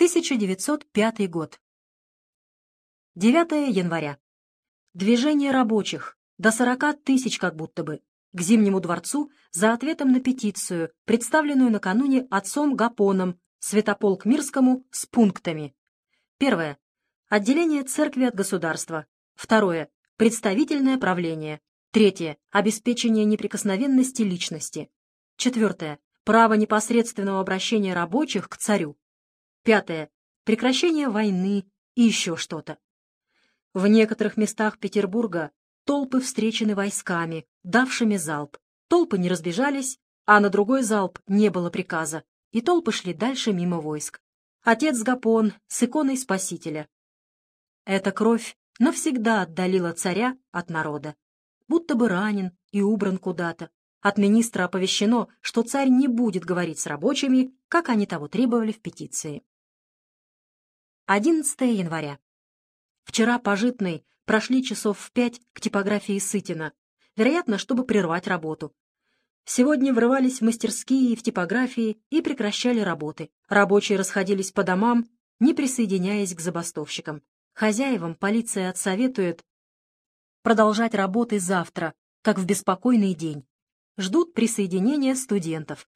1905 год. 9 января. Движение рабочих, до 40 тысяч как будто бы, к Зимнему дворцу за ответом на петицию, представленную накануне отцом Гапоном, Святополк Мирскому с пунктами. Первое. Отделение церкви от государства. Второе. Представительное правление. Третье. Обеспечение неприкосновенности личности. Четвертое. Право непосредственного обращения рабочих к царю. Пятое. Прекращение войны и еще что-то. В некоторых местах Петербурга толпы встречены войсками, давшими залп. Толпы не разбежались, а на другой залп не было приказа, и толпы шли дальше мимо войск. Отец Гапон с иконой Спасителя. Эта кровь навсегда отдалила царя от народа. Будто бы ранен и убран куда-то. От министра оповещено, что царь не будет говорить с рабочими, как они того требовали в петиции. 11 января. Вчера пожитный прошли часов в пять к типографии Сытина, вероятно, чтобы прервать работу. Сегодня врывались в мастерские и в типографии и прекращали работы. Рабочие расходились по домам, не присоединяясь к забастовщикам. Хозяевам полиция отсоветует продолжать работы завтра, как в беспокойный день. Ждут присоединения студентов.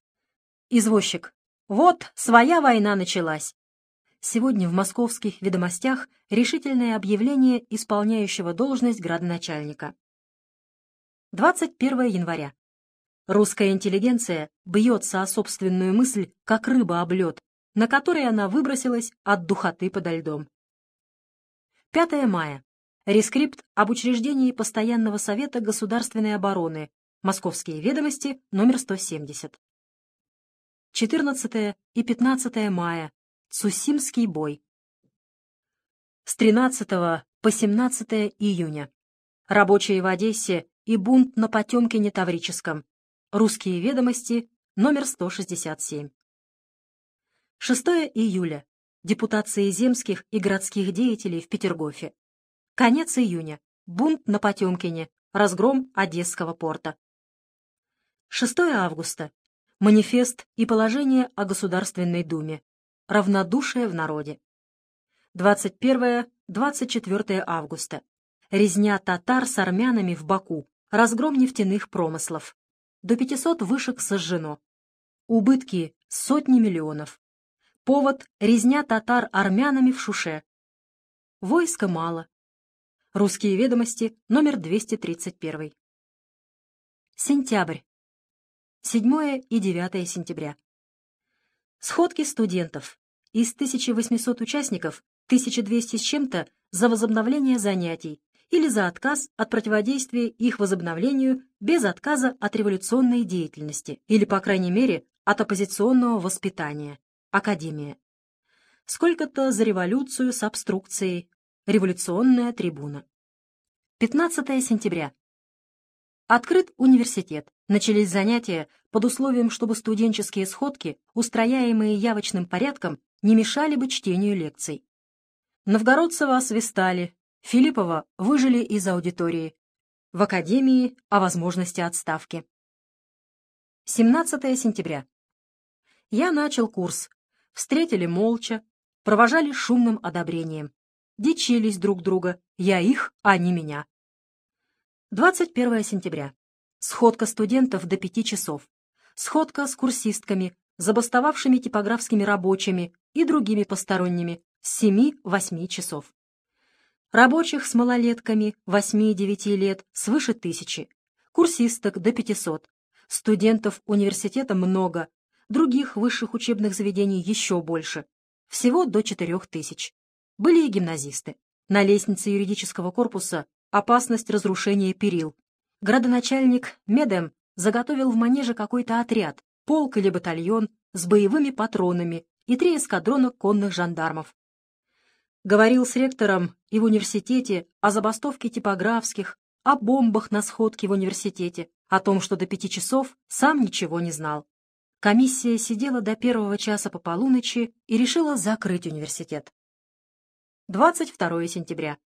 Извозчик. Вот, своя война началась. Сегодня в московских ведомостях решительное объявление исполняющего должность градоначальника. 21 января. Русская интеллигенция бьется о собственную мысль, как рыба об лед, на которой она выбросилась от духоты подо льдом. 5 мая. Рескрипт об учреждении Постоянного совета государственной обороны. Московские ведомости, номер 170. 14 и 15 мая Цусимский бой. С 13 по 17 июня. Рабочие в Одессе и бунт на Потемкине Таврическом. Русские ведомости, номер 167. 6 июля. Депутации земских и городских деятелей в Петергофе. Конец июня. Бунт на Потемкине. Разгром Одесского порта. 6 августа. Манифест и положение о Государственной Думе. Равнодушие в народе. 21-24 августа. Резня татар с армянами в Баку. Разгром нефтяных промыслов. До 500 вышек сожжено. Убытки сотни миллионов. Повод — резня татар армянами в Шуше. Войска мало. Русские ведомости, номер 231. Сентябрь. 7 и 9 сентября. Сходки студентов. Из 1800 участников 1200 с чем-то за возобновление занятий или за отказ от противодействия их возобновлению без отказа от революционной деятельности или, по крайней мере, от оппозиционного воспитания. Академия. Сколько-то за революцию с обструкцией. Революционная трибуна. 15 сентября. Открыт университет. Начались занятия под условием, чтобы студенческие сходки, устрояемые явочным порядком, не мешали бы чтению лекций. Новгородцева освистали, Филиппова выжили из аудитории. В академии о возможности отставки. 17 сентября. Я начал курс. Встретили молча, провожали шумным одобрением. Дичились друг друга, я их, а они меня. 21 сентября. Сходка студентов до пяти часов. Сходка с курсистками, забастовавшими типографскими рабочими и другими посторонними с семи-восьми часов. Рабочих с малолетками восьми-девяти лет свыше тысячи, курсисток до пятисот, студентов университета много, других высших учебных заведений еще больше, всего до четырех тысяч. Были и гимназисты. На лестнице юридического корпуса опасность разрушения перил, Градоначальник Медем заготовил в манеже какой-то отряд, полк или батальон с боевыми патронами и три эскадрона конных жандармов. Говорил с ректором и в университете о забастовке типографских, о бомбах на сходке в университете, о том, что до пяти часов сам ничего не знал. Комиссия сидела до первого часа по полуночи и решила закрыть университет. 22 сентября.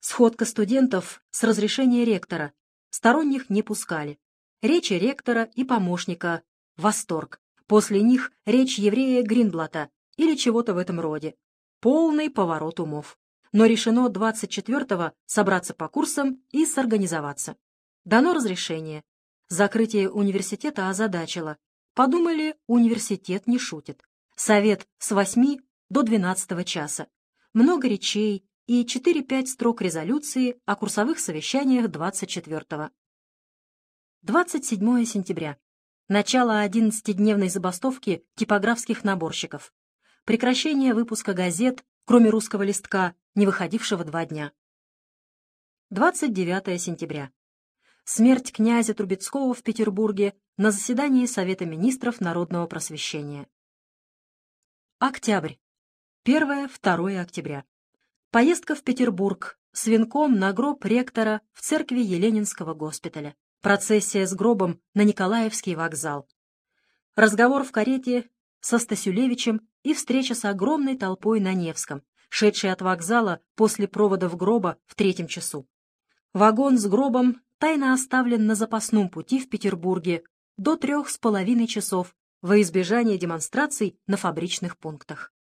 Сходка студентов с разрешения ректора Сторонних не пускали. Речи ректора и помощника — восторг. После них речь еврея Гринблата или чего-то в этом роде. Полный поворот умов. Но решено 24-го собраться по курсам и сорганизоваться. Дано разрешение. Закрытие университета озадачило. Подумали, университет не шутит. Совет с 8 до 12 часа. Много речей и 4-5 строк резолюции о курсовых совещаниях 24-го. 27 сентября. Начало 11-дневной забастовки типографских наборщиков. Прекращение выпуска газет, кроме русского листка, не выходившего два дня. 29 сентября. Смерть князя Трубецкого в Петербурге на заседании Совета министров народного просвещения. Октябрь. 1-2 октября. Поездка в Петербург с венком на гроб ректора в церкви Еленинского госпиталя. Процессия с гробом на Николаевский вокзал. Разговор в карете со Стасюлевичем и встреча с огромной толпой на Невском, шедшей от вокзала после проводов гроба в третьем часу. Вагон с гробом тайно оставлен на запасном пути в Петербурге до трех с половиной часов во избежание демонстраций на фабричных пунктах.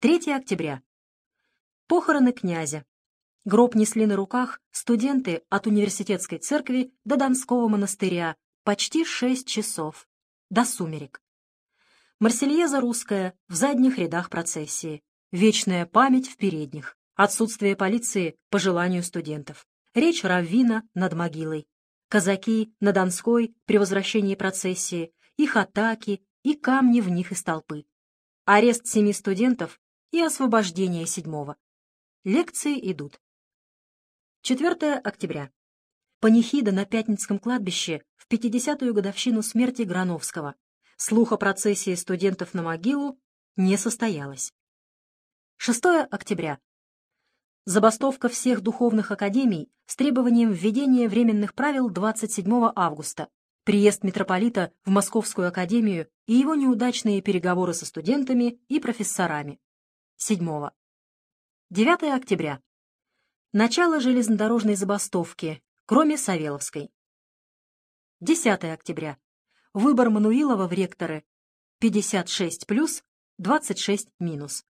3 октября. Похороны князя. Гроб несли на руках студенты от университетской церкви до Донского монастыря почти шесть часов, до сумерек. Марсельеза русская в задних рядах процессии, вечная память в передних, отсутствие полиции по желанию студентов, речь Раввина над могилой, казаки на Донской при возвращении процессии, их атаки и камни в них из толпы. Арест семи студентов и освобождение седьмого. Лекции идут. 4 октября. Панихида на Пятницком кладбище в 50-ю годовщину смерти Грановского. Слух о процессии студентов на могилу не состоялось. 6 октября. Забастовка всех духовных академий с требованием введения временных правил 27 августа. Приезд митрополита в Московскую академию и его неудачные переговоры со студентами и профессорами. 7. 9 октября. Начало железнодорожной забастовки, кроме Савеловской. 10 октября. Выбор Мануилова в ректоры 56 плюс, 26 минус.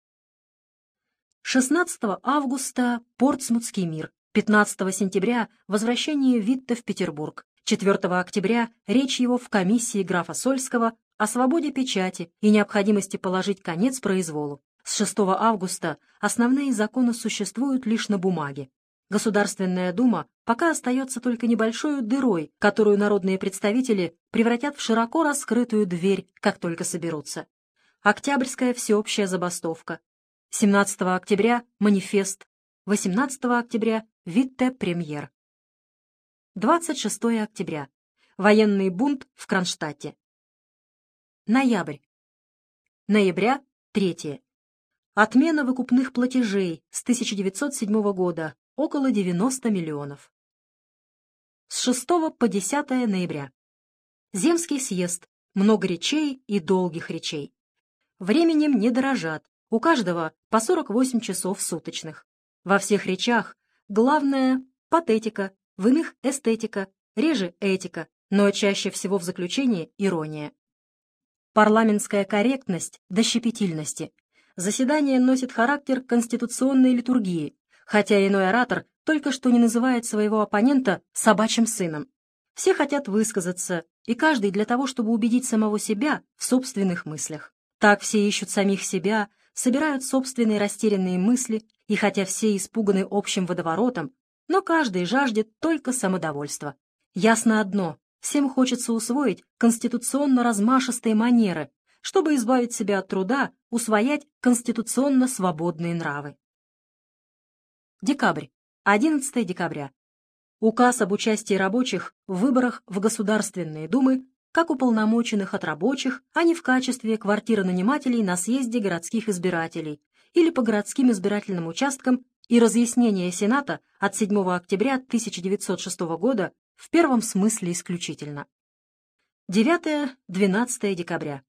16 августа Портсмутский мир. 15 сентября возвращение Витта в Петербург. 4 октября речь его в комиссии графа Сольского о свободе печати и необходимости положить конец произволу. С 6 августа основные законы существуют лишь на бумаге. Государственная дума пока остается только небольшой дырой, которую народные представители превратят в широко раскрытую дверь, как только соберутся. Октябрьская всеобщая забастовка. 17 октября – манифест. 18 октября – Витте-премьер. 26 октября. Военный бунт в Кронштадте. Ноябрь. Ноября, 3. Отмена выкупных платежей с 1907 года около 90 миллионов. С 6 по 10 ноября. Земский съезд. Много речей и долгих речей. Временем не дорожат. У каждого по 48 часов суточных. Во всех речах главное — патетика, в иных — эстетика, реже этика, но чаще всего в заключении — ирония. Парламентская корректность до щепетильности заседание носит характер конституционной литургии, хотя иной оратор только что не называет своего оппонента собачьим сыном. Все хотят высказаться, и каждый для того, чтобы убедить самого себя в собственных мыслях. Так все ищут самих себя, собирают собственные растерянные мысли, и хотя все испуганы общим водоворотом, но каждый жаждет только самодовольства. Ясно одно — всем хочется усвоить конституционно размашистые манеры, чтобы избавить себя от труда усвоять конституционно свободные нравы. Декабрь. 11 декабря. Указ об участии рабочих в выборах в Государственные Думы как уполномоченных от рабочих, а не в качестве квартиронанимателей на съезде городских избирателей или по городским избирательным участкам и разъяснение Сената от 7 октября 1906 года в первом смысле исключительно. 9-12 декабря.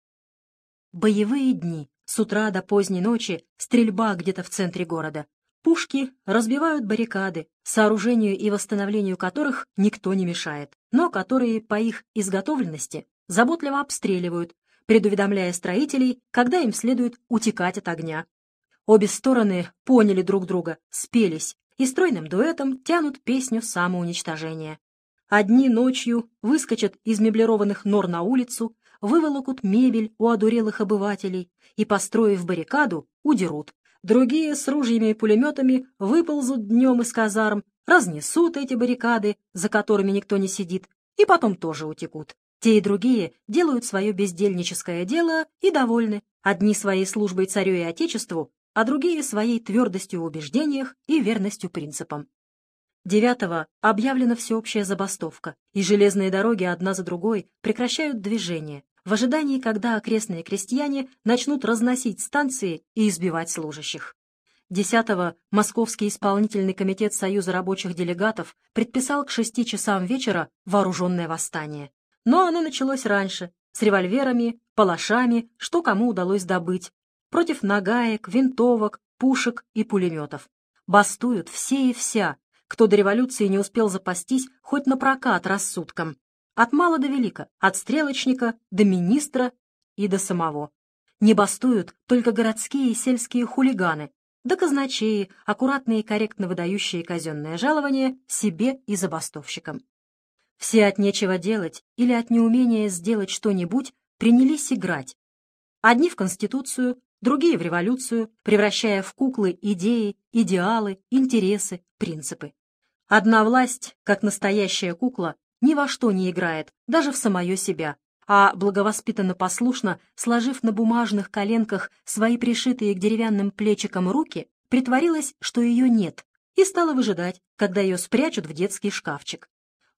Боевые дни. С утра до поздней ночи стрельба где-то в центре города. Пушки разбивают баррикады, сооружению и восстановлению которых никто не мешает, но которые по их изготовленности заботливо обстреливают, предуведомляя строителей, когда им следует утекать от огня. Обе стороны поняли друг друга, спелись и стройным дуэтом тянут песню самоуничтожения. Одни ночью выскочат из меблированных нор на улицу, выволокут мебель у одурелых обывателей и, построив баррикаду, удерут. Другие с ружьями и пулеметами выползут днем из казарм, разнесут эти баррикады, за которыми никто не сидит, и потом тоже утекут. Те и другие делают свое бездельническое дело и довольны, одни своей службой царю и отечеству, а другие своей твердостью в убеждениях и верностью принципам. Девятого объявлена всеобщая забастовка, и железные дороги одна за другой прекращают движение, в ожидании, когда окрестные крестьяне начнут разносить станции и избивать служащих. Десятого Московский исполнительный комитет Союза рабочих делегатов предписал к шести часам вечера вооруженное восстание. Но оно началось раньше, с револьверами, палашами, что кому удалось добыть, против нагаек, винтовок, пушек и пулеметов. Бастуют все и вся, кто до революции не успел запастись хоть на прокат рассудком. От мала до велика, от стрелочника до министра и до самого. Не бастуют только городские и сельские хулиганы, да казначеи, аккуратные и корректно выдающие казенное жалование себе и забастовщикам. Все от нечего делать или от неумения сделать что-нибудь принялись играть. Одни в Конституцию, другие в революцию, превращая в куклы идеи, идеалы, интересы, принципы. Одна власть, как настоящая кукла, ни во что не играет, даже в самое себя, а благовоспитанно послушно, сложив на бумажных коленках свои пришитые к деревянным плечикам руки, притворилась, что ее нет, и стала выжидать, когда ее спрячут в детский шкафчик.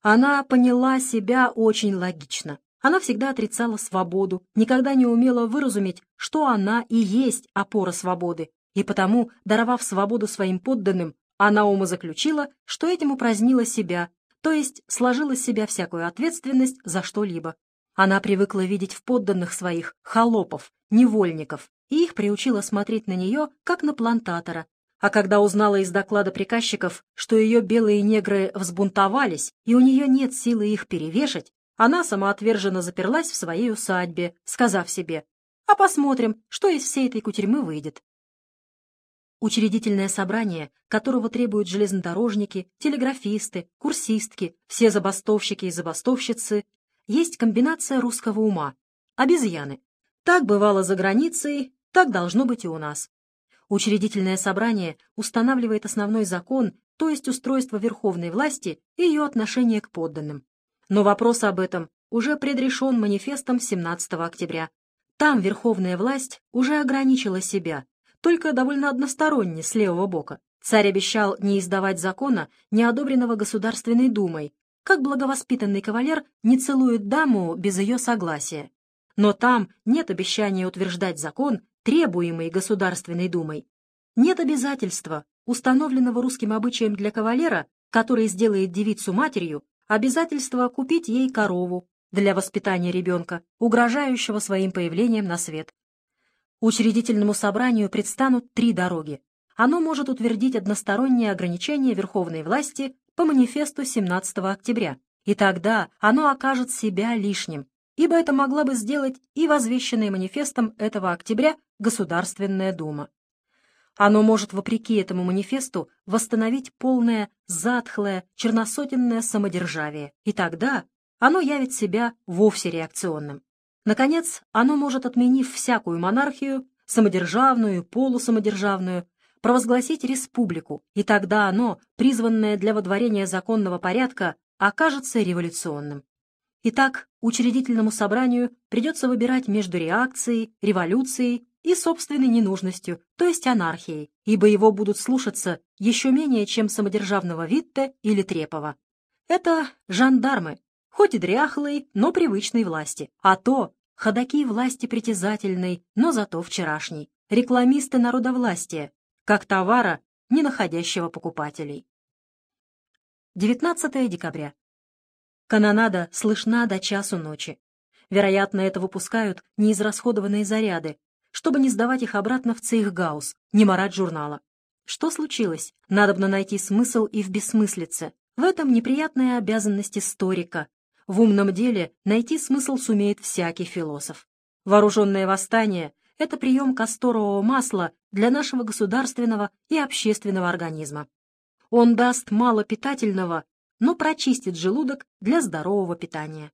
Она поняла себя очень логично. Она всегда отрицала свободу, никогда не умела выразуметь, что она и есть опора свободы, и потому, даровав свободу своим подданным, она умозаключила, что этим упразднила себя, то есть сложила с себя всякую ответственность за что-либо. Она привыкла видеть в подданных своих холопов, невольников, и их приучила смотреть на нее, как на плантатора. А когда узнала из доклада приказчиков, что ее белые негры взбунтовались, и у нее нет силы их перевешать, она самоотверженно заперлась в своей усадьбе, сказав себе, «А посмотрим, что из всей этой кутерьмы выйдет». Учредительное собрание, которого требуют железнодорожники, телеграфисты, курсистки, все забастовщики и забастовщицы, есть комбинация русского ума, обезьяны. Так бывало за границей, так должно быть и у нас. Учредительное собрание устанавливает основной закон, то есть устройство верховной власти и ее отношение к подданным. Но вопрос об этом уже предрешен манифестом 17 октября. Там верховная власть уже ограничила себя, только довольно односторонне, с левого бока. Царь обещал не издавать закона, не одобренного Государственной Думой, как благовоспитанный кавалер не целует даму без ее согласия. Но там нет обещания утверждать закон, требуемый Государственной Думой. Нет обязательства, установленного русским обычаем для кавалера, который сделает девицу матерью, обязательства купить ей корову для воспитания ребенка, угрожающего своим появлением на свет. Учредительному собранию предстанут три дороги. Оно может утвердить одностороннее ограничение верховной власти по манифесту 17 октября, и тогда оно окажет себя лишним, ибо это могла бы сделать и возвещенная манифестом этого октября Государственная Дума. Оно может, вопреки этому манифесту, восстановить полное, затхлое, черносотенное самодержавие, и тогда оно явит себя вовсе реакционным. Наконец, оно может, отменив всякую монархию, самодержавную, полусамодержавную, провозгласить республику, и тогда оно, призванное для водворения законного порядка, окажется революционным. Итак, учредительному собранию придется выбирать между реакцией, революцией и собственной ненужностью, то есть анархией, ибо его будут слушаться еще менее, чем самодержавного Витте или Трепова. Это жандармы, хоть и дряхлой, но привычной власти, а то ходаки власти притязательной, но зато вчерашней, рекламисты народовластия, как товара, не находящего покупателей. 19 декабря. Канонада слышна до часу ночи. Вероятно, это выпускают неизрасходованные заряды, чтобы не сдавать их обратно в цейхгаус, не марать журнала. Что случилось? Надобно найти смысл и в бессмыслице. В этом неприятная обязанность историка, в умном деле найти смысл сумеет всякий философ. Вооруженное восстание — это прием касторового масла для нашего государственного и общественного организма. Он даст мало питательного, но прочистит желудок для здорового питания.